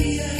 Yeah.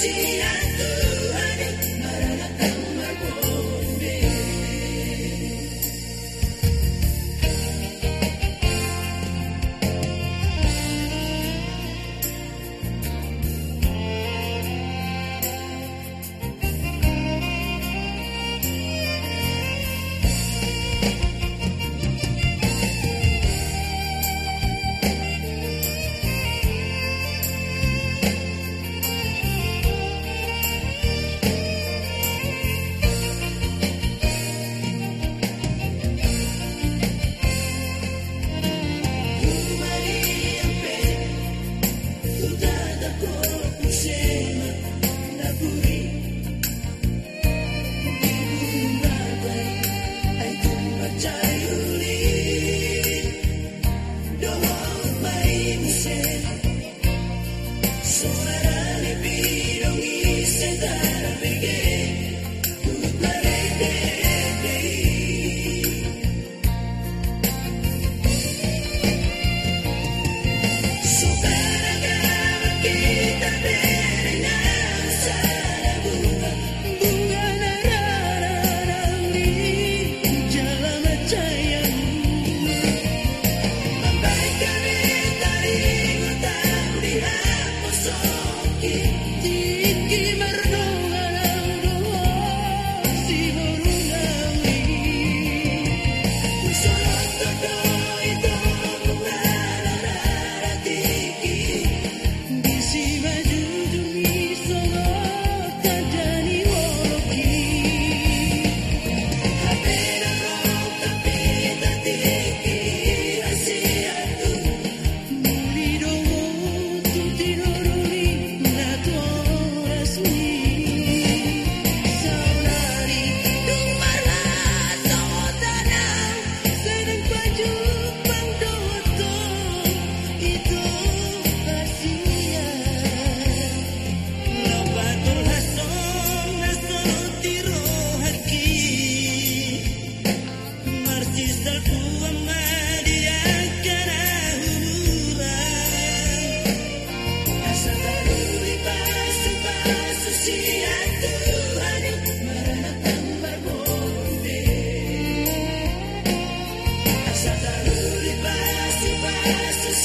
see yeah. You.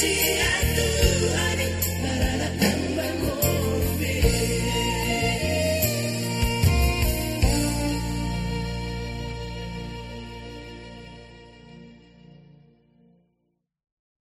te